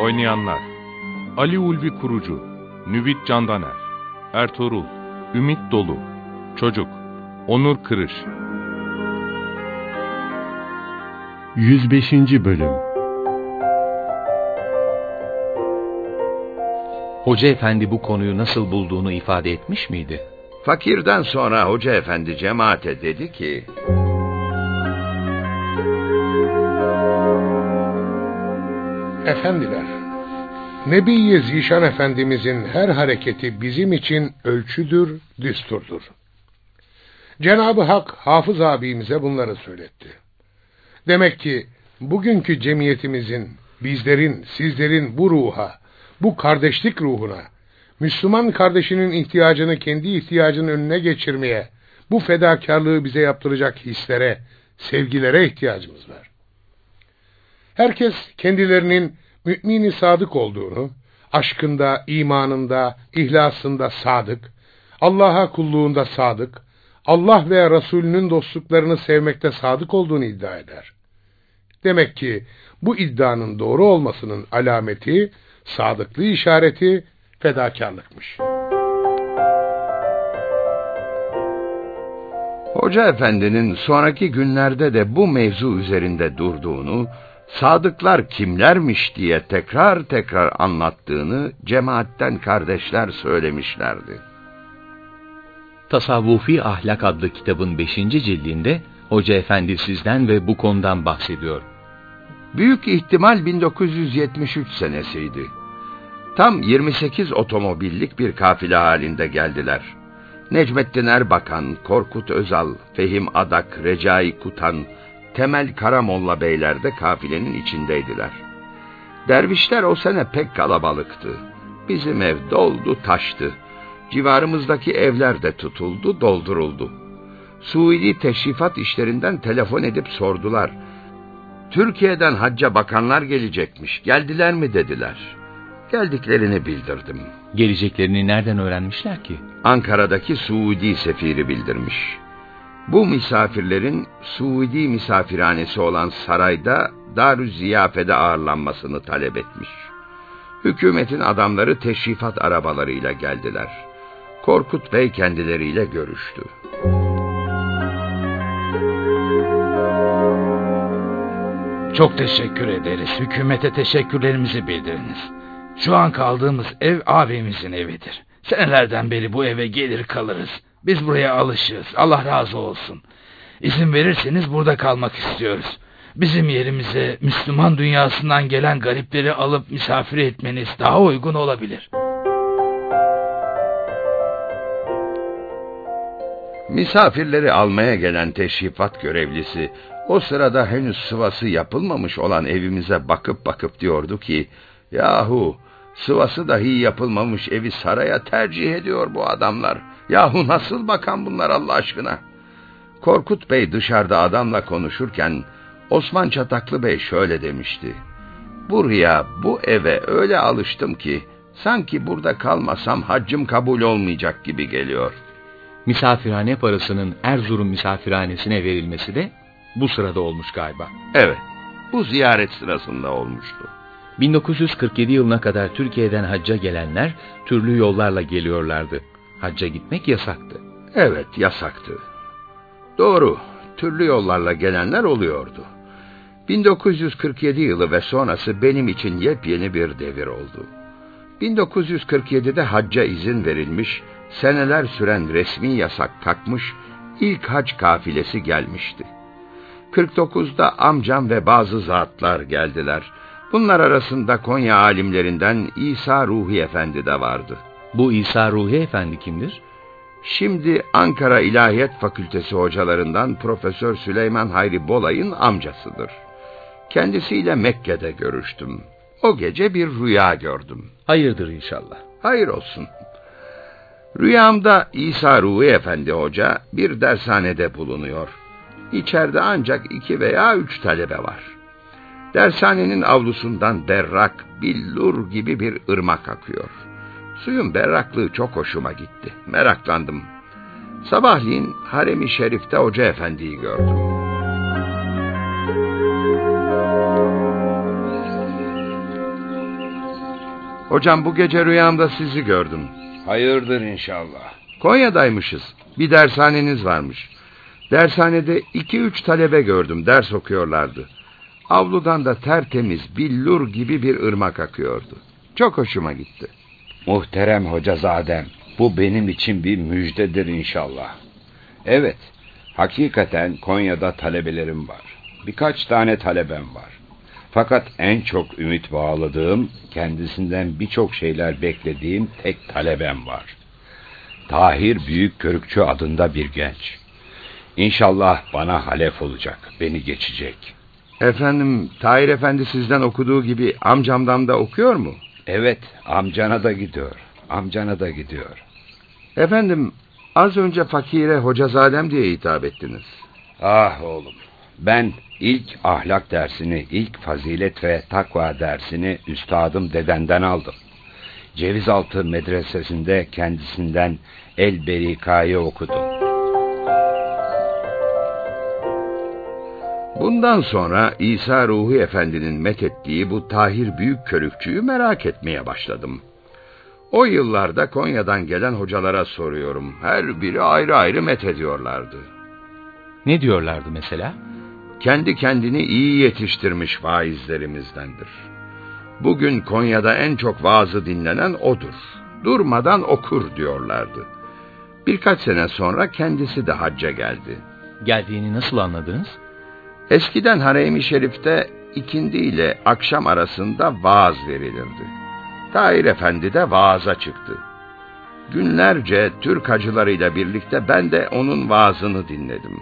Oynayanlar Ali Ulvi Kurucu Nüvit Candaner Ertuğrul Ümit Dolu Çocuk Onur Kırış 105. Bölüm Hoca efendi bu konuyu nasıl bulduğunu ifade etmiş miydi? Fakirden sonra hoca efendi cemaate dedi ki... Efendiler, Nebi Zişan Efendimizin her hareketi bizim için ölçüdür, düsturdur. Cenab-ı Hak Hafız abimize bunları söyletti. Demek ki bugünkü cemiyetimizin, bizlerin, sizlerin bu ruha, bu kardeşlik ruhuna, Müslüman kardeşinin ihtiyacını kendi ihtiyacının önüne geçirmeye, bu fedakarlığı bize yaptıracak hislere, sevgilere ihtiyacımız var. Herkes kendilerinin mümini sadık olduğunu, aşkında, imanında, ihlasında sadık, Allah'a kulluğunda sadık, Allah ve Resulünün dostluklarını sevmekte sadık olduğunu iddia eder. Demek ki bu iddianın doğru olmasının alameti, sadıklığı işareti fedakarlıkmış. Hoca efendinin sonraki günlerde de bu mevzu üzerinde durduğunu, sadıklar kimlermiş diye tekrar tekrar anlattığını cemaatten kardeşler söylemişlerdi. Tasavvufi Ahlak adlı kitabın 5. cildinde Hoca Efendi sizden ve bu konudan bahsediyor. Büyük ihtimal 1973 senesiydi. Tam 28 otomobillik bir kafile halinde geldiler. Necmettin Erbakan, Korkut Özal, Fehim Adak, Recai Kutan, Temel Karamolla beyler de kafilenin içindeydiler. Dervişler o sene pek kalabalıktı. Bizim ev doldu taştı. Civarımızdaki evler de tutuldu, dolduruldu. Suudi teşrifat işlerinden telefon edip sordular. Türkiye'den hacca bakanlar gelecekmiş, geldiler mi dediler. Geldiklerini bildirdim. Geleceklerini nereden öğrenmişler ki? Ankara'daki Suudi sefiri bildirmiş. Bu misafirlerin Suudi misafirhanesi olan sarayda Darü Ziyafe'de ağırlanmasını talep etmiş. Hükümetin adamları teşrifat arabalarıyla geldiler. Korkut Bey kendileriyle görüştü. Çok teşekkür ederiz. Hükümete teşekkürlerimizi bildiriniz. Şu an kaldığımız ev abimizin evidir. Senelerden beri bu eve gelir kalırız. Biz buraya alışığız. Allah razı olsun. İzin verirseniz burada kalmak istiyoruz. Bizim yerimize Müslüman dünyasından gelen garipleri alıp misafir etmeniz daha uygun olabilir. Misafirleri almaya gelen teşrifat görevlisi o sırada henüz sıvası yapılmamış olan evimize bakıp bakıp diyordu ki yahu sıvası dahi yapılmamış evi saraya tercih ediyor bu adamlar. Yahu nasıl bakan bunlar Allah aşkına? Korkut Bey dışarıda adamla konuşurken Osman Çataklı Bey şöyle demişti. Buraya, bu eve öyle alıştım ki sanki burada kalmasam haccım kabul olmayacak gibi geliyor. Misafirhane parasının Erzurum misafirhanesine verilmesi de bu sırada olmuş galiba. Evet, bu ziyaret sırasında olmuştu. 1947 yılına kadar Türkiye'den hacca gelenler türlü yollarla geliyorlardı. Hacca gitmek yasaktı. Evet, yasaktı. Doğru, türlü yollarla gelenler oluyordu. 1947 yılı ve sonrası benim için yepyeni bir devir oldu. 1947'de hacca izin verilmiş, seneler süren resmi yasak kalkmış, ilk hac kafilesi gelmişti. 49'da amcam ve bazı zatlar geldiler. Bunlar arasında Konya alimlerinden İsa Ruhi Efendi de vardı. Bu İsa Ruhi Efendi kimdir? Şimdi Ankara İlahiyat Fakültesi hocalarından Profesör Süleyman Hayri Bolay'ın amcasıdır. Kendisiyle Mekke'de görüştüm. O gece bir rüya gördüm. Hayırdır inşallah. Hayır olsun. Rüyamda İsa Ruhi Efendi Hoca bir dershanede bulunuyor. İçeride ancak iki veya üç talebe var. Dershanenin avlusundan berrak, billur gibi bir ırmak akıyor. Suyun berraklığı çok hoşuma gitti. Meraklandım. Sabahleyin Harem-i Şerif'te Hoca Efendi'yi gördüm. Hocam bu gece rüyamda sizi gördüm. Hayırdır inşallah. Konya'daymışız. Bir dershaneniz varmış. Dershanede iki üç talebe gördüm. Ders okuyorlardı. Avludan da tertemiz, billur gibi bir ırmak akıyordu. Çok hoşuma gitti. Muhterem hocazadem, bu benim için bir müjdedir inşallah. Evet, hakikaten Konya'da talebelerim var. Birkaç tane talebem var. Fakat en çok ümit bağladığım, kendisinden birçok şeyler beklediğim tek talebem var. Tahir Büyük Körükçü adında bir genç. İnşallah bana halef olacak, beni geçecek. Efendim, Tahir Efendi sizden okuduğu gibi amcamdan da okuyor mu? Evet, amcana da gidiyor, amcana da gidiyor. Efendim, az önce fakire hocazadem diye hitap ettiniz. Ah oğlum, ben ilk ahlak dersini, ilk fazilet ve takva dersini üstadım dedenden aldım. Cevizaltı medresesinde kendisinden El Berika'yı okudum. Bundan sonra İsa Ruhi Efendi'nin methettiği bu Tahir Büyük Körükçü'yü merak etmeye başladım. O yıllarda Konya'dan gelen hocalara soruyorum. Her biri ayrı ayrı methediyorlardı. Ne diyorlardı mesela? Kendi kendini iyi yetiştirmiş vaizlerimizdendir. Bugün Konya'da en çok vaazı dinlenen odur. Durmadan okur diyorlardı. Birkaç sene sonra kendisi de hacca geldi. Geldiğini nasıl anladınız? Eskiden Harem-i Şerif'te ikindi ile akşam arasında vaaz verilirdi. Tahir Efendi de vaaza çıktı. Günlerce Türk hacılarıyla birlikte ben de onun vaazını dinledim.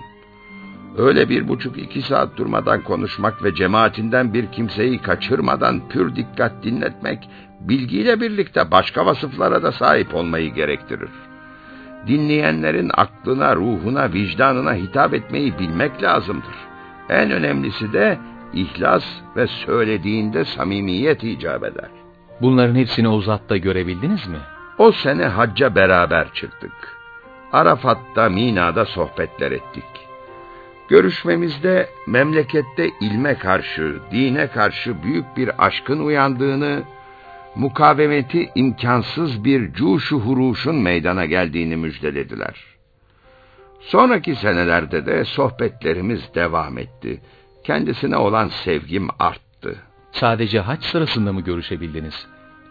Öyle bir buçuk iki saat durmadan konuşmak ve cemaatinden bir kimseyi kaçırmadan pür dikkat dinletmek, bilgiyle birlikte başka vasıflara da sahip olmayı gerektirir. Dinleyenlerin aklına, ruhuna, vicdanına hitap etmeyi bilmek lazımdır. En önemlisi de ihlas ve söylediğinde samimiyet icap eder. Bunların hepsini o zatta görebildiniz mi? O sene hacca beraber çıktık. Arafat'ta, Mina'da sohbetler ettik. Görüşmemizde memlekette ilme karşı, dine karşı büyük bir aşkın uyandığını, mukavemeti imkansız bir cuşu huruşun meydana geldiğini müjdelediler. Sonraki senelerde de sohbetlerimiz devam etti. Kendisine olan sevgim arttı. Sadece haç sırasında mı görüşebildiniz?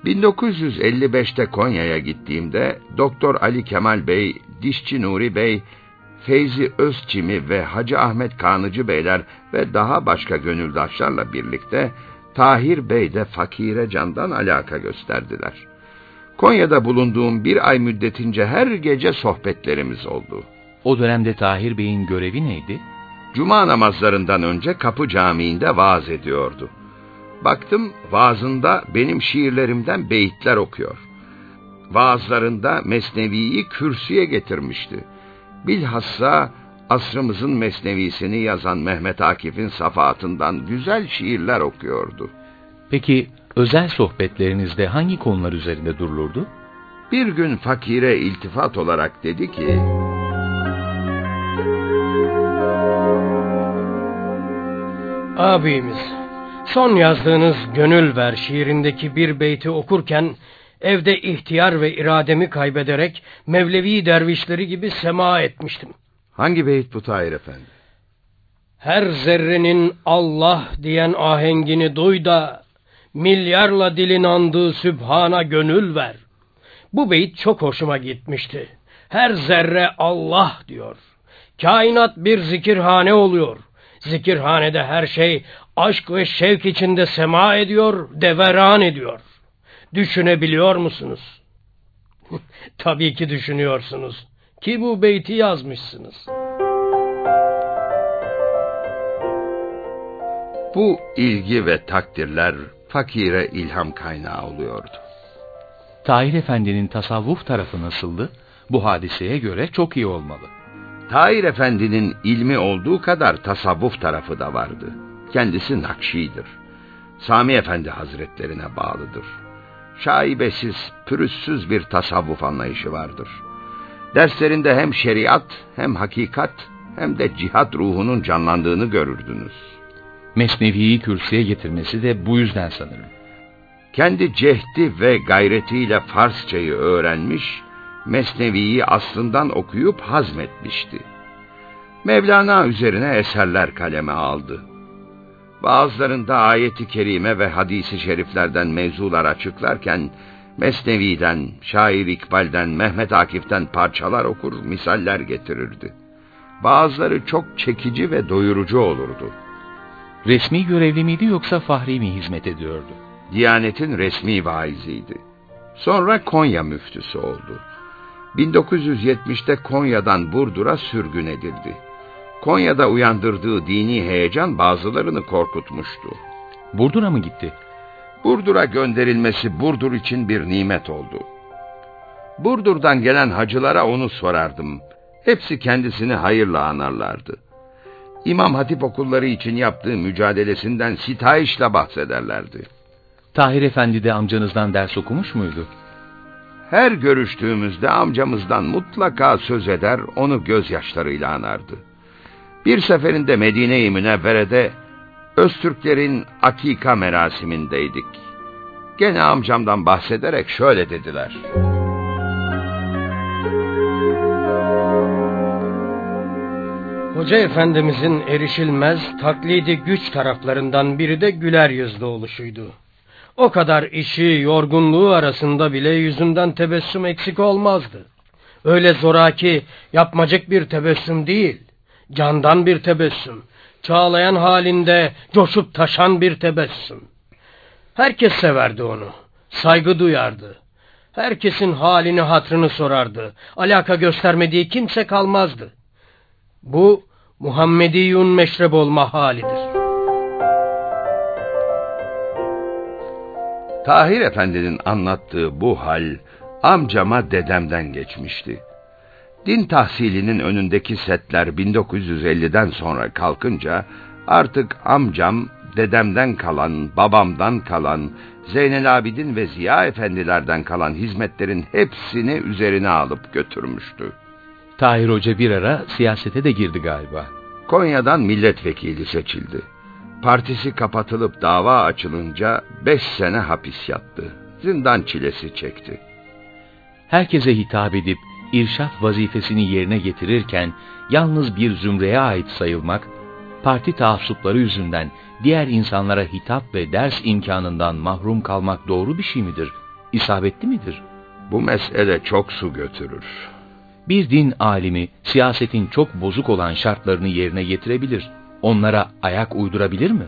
1955'te Konya'ya gittiğimde Doktor Ali Kemal Bey, Dişçi Nuri Bey, Feyzi Özçimi ve Hacı Ahmet Kanıcı Beyler ve daha başka gönüldaşlarla birlikte Tahir Bey de fakire candan alaka gösterdiler. Konya'da bulunduğum bir ay müddetince her gece sohbetlerimiz oldu. O dönemde Tahir Bey'in görevi neydi? Cuma namazlarından önce Kapı Camii'nde vaaz ediyordu. Baktım vaazında benim şiirlerimden beyitler okuyor. Vaazlarında Mesnevi'yi kürsüye getirmişti. Bilhassa asrımızın mesnevisini yazan Mehmet Akif'in safahatından güzel şiirler okuyordu. Peki özel sohbetlerinizde hangi konular üzerinde durulurdu? Bir gün fakire iltifat olarak dedi ki... Abimiz, son yazdığınız Gönül Ver şiirindeki bir beyti okurken evde ihtiyar ve irademi kaybederek Mevlevi dervişleri gibi sema etmiştim. Hangi beyit bu Tahir Efendi? Her zerrenin Allah diyen ahengini duy da milyarla dilin andığı Sübhan'a gönül ver. Bu beyit çok hoşuma gitmişti. Her zerre Allah diyor. Kainat bir zikirhane oluyor. Zikirhanede her şey aşk ve şevk içinde sema ediyor, deveran ediyor. Düşünebiliyor musunuz? Tabii ki düşünüyorsunuz. ki bu beyti yazmışsınız. Bu ilgi ve takdirler fakire ilham kaynağı oluyordu. Tahir Efendi'nin tasavvuf tarafı nasıldı? Bu hadiseye göre çok iyi olmalı. Tahir Efendi'nin ilmi olduğu kadar tasavvuf tarafı da vardı. Kendisi Nakşi'dir. Sami Efendi Hazretlerine bağlıdır. Şaibesiz, pürüzsüz bir tasavvuf anlayışı vardır. Derslerinde hem şeriat, hem hakikat, hem de cihat ruhunun canlandığını görürdünüz. Mesnevi'yi kürsüye getirmesi de bu yüzden sanırım. Kendi cehdi ve gayretiyle Farsçayı öğrenmiş, Mesnevi'yi aslından okuyup hazmetmişti. Mevlana üzerine eserler kaleme aldı. Bazılarında ayeti kerime ve hadisi şeriflerden mevzular açıklarken, Mesnevi'den, şair İkbal'den, Mehmet Akif'ten parçalar okur, misaller getirirdi. Bazıları çok çekici ve doyurucu olurdu. Resmi görevli miydi yoksa fahri mi hizmet ediyordu? Diyanetin resmi vaiziydi. Sonra Konya müftüsü oldu. 1970'te Konya'dan Burdur'a sürgün edildi. Konya'da uyandırdığı dini heyecan bazılarını korkutmuştu. Burdur'a mı gitti? Burdur'a gönderilmesi Burdur için bir nimet oldu. Burdur'dan gelen hacılara onu sorardım. Hepsi kendisini hayırla anarlardı. İmam Hatip okulları için yaptığı mücadelesinden sitayişle bahsederlerdi. Tahir Efendi de amcanızdan ders okumuş muydu? Her görüştüğümüzde amcamızdan mutlaka söz eder, onu gözyaşlarıyla anardı. Bir seferinde Medine-i Münevvere'de Öztürklerin akika merasimindeydik. Gene amcamdan bahsederek şöyle dediler. Hoca Efendimizin erişilmez taklidi güç taraflarından biri de güler yüzlü oluşuydu. O kadar işi, yorgunluğu arasında bile yüzünden tebessüm eksik olmazdı. Öyle zoraki, yapmacık bir tebessüm değil, candan bir tebessüm, çağlayan halinde coşup taşan bir tebessüm. Herkes severdi onu, saygı duyardı. Herkesin halini hatrını sorardı. Alaka göstermediği kimse kalmazdı. Bu Muhammediyun meşrep olma halidir. Tahir Efendi'nin anlattığı bu hal amcama dedemden geçmişti. Din tahsilinin önündeki setler 1950'den sonra kalkınca artık amcam dedemden kalan, babamdan kalan, Zeynel Abidin ve Ziya Efendilerden kalan hizmetlerin hepsini üzerine alıp götürmüştü. Tahir Hoca bir ara siyasete de girdi galiba. Konya'dan milletvekili seçildi. Partisi kapatılıp dava açılınca beş sene hapis yattı. Zindan çilesi çekti. Herkese hitap edip irşat vazifesini yerine getirirken yalnız bir zümreye ait sayılmak, parti taassupları yüzünden diğer insanlara hitap ve ders imkanından mahrum kalmak doğru bir şey midir? İsabetli midir? Bu mesele çok su götürür. Bir din alimi siyasetin çok bozuk olan şartlarını yerine getirebilir. Onlara ayak uydurabilir mi?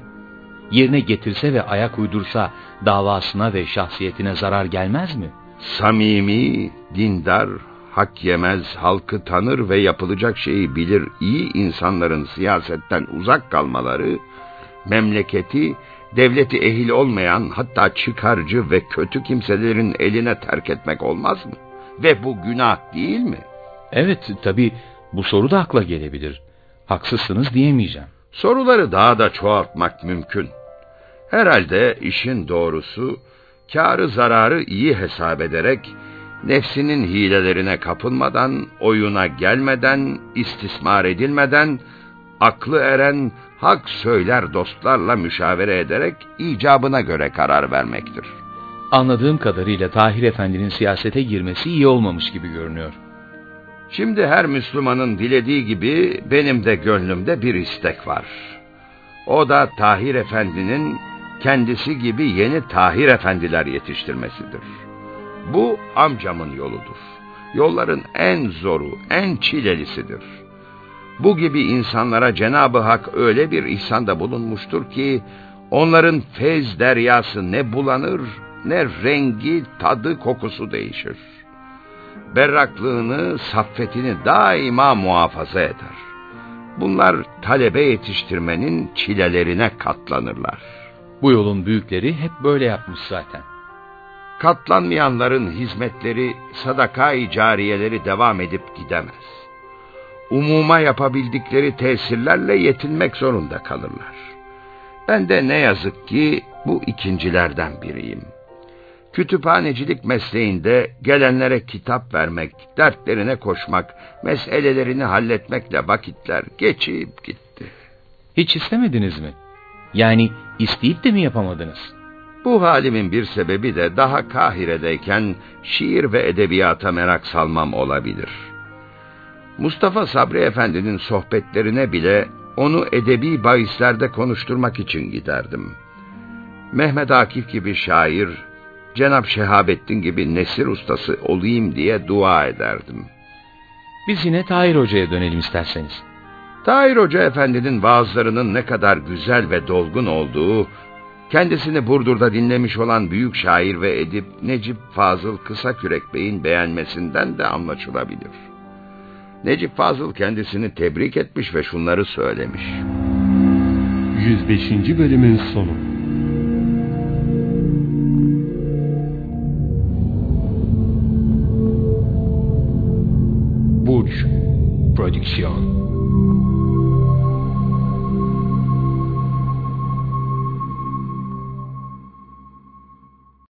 Yerine getirse ve ayak uydursa davasına ve şahsiyetine zarar gelmez mi? Samimi, dindar, hak yemez, halkı tanır ve yapılacak şeyi bilir iyi insanların siyasetten uzak kalmaları, memleketi, devleti ehil olmayan hatta çıkarcı ve kötü kimselerin eline terk etmek olmaz mı? Ve bu günah değil mi? Evet, tabi bu soru da akla gelebilir. Haksızsınız diyemeyeceğim. Soruları daha da çoğaltmak mümkün. Herhalde işin doğrusu, karı zararı iyi hesap ederek, nefsinin hilelerine kapılmadan, oyuna gelmeden, istismar edilmeden, aklı eren, hak söyler dostlarla müşavere ederek icabına göre karar vermektir. Anladığım kadarıyla Tahir Efendi'nin siyasete girmesi iyi olmamış gibi görünüyor. Şimdi her Müslümanın dilediği gibi benim de gönlümde bir istek var. O da Tahir Efendi'nin kendisi gibi yeni Tahir Efendiler yetiştirmesidir. Bu amcamın yoludur. Yolların en zoru, en çilelisidir. Bu gibi insanlara Cenab-ı Hak öyle bir ihsanda bulunmuştur ki, onların fez deryası ne bulanır, ne rengi, tadı, kokusu değişir. Berraklığını, saffetini daima muhafaza eder. Bunlar talebe yetiştirmenin çilelerine katlanırlar. Bu yolun büyükleri hep böyle yapmış zaten. Katlanmayanların hizmetleri, sadaka-i cariyeleri devam edip gidemez. Umuma yapabildikleri tesirlerle yetinmek zorunda kalırlar. Ben de ne yazık ki bu ikincilerden biriyim. Kütüphanecilik mesleğinde gelenlere kitap vermek, dertlerine koşmak, meselelerini halletmekle vakitler geçip gitti. Hiç istemediniz mi? Yani isteyip de mi yapamadınız? Bu halimin bir sebebi de daha Kahire'deyken şiir ve edebiyata merak salmam olabilir. Mustafa Sabri Efendi'nin sohbetlerine bile onu edebi bahislerde konuşturmak için giderdim. Mehmet Akif gibi şair, Cenab Şehabettin gibi nesir ustası olayım diye dua ederdim. Biz yine Tahir Hoca'ya dönelim isterseniz. Tahir Hoca Efendi'nin vaazlarının ne kadar güzel ve dolgun olduğu, kendisini Burdur'da dinlemiş olan büyük şair ve edip Necip Fazıl Kısakürek Bey'in beğenmesinden de anlaşılabilir. Necip Fazıl kendisini tebrik etmiş ve şunları söylemiş. 105. bölümün sonu. proyección.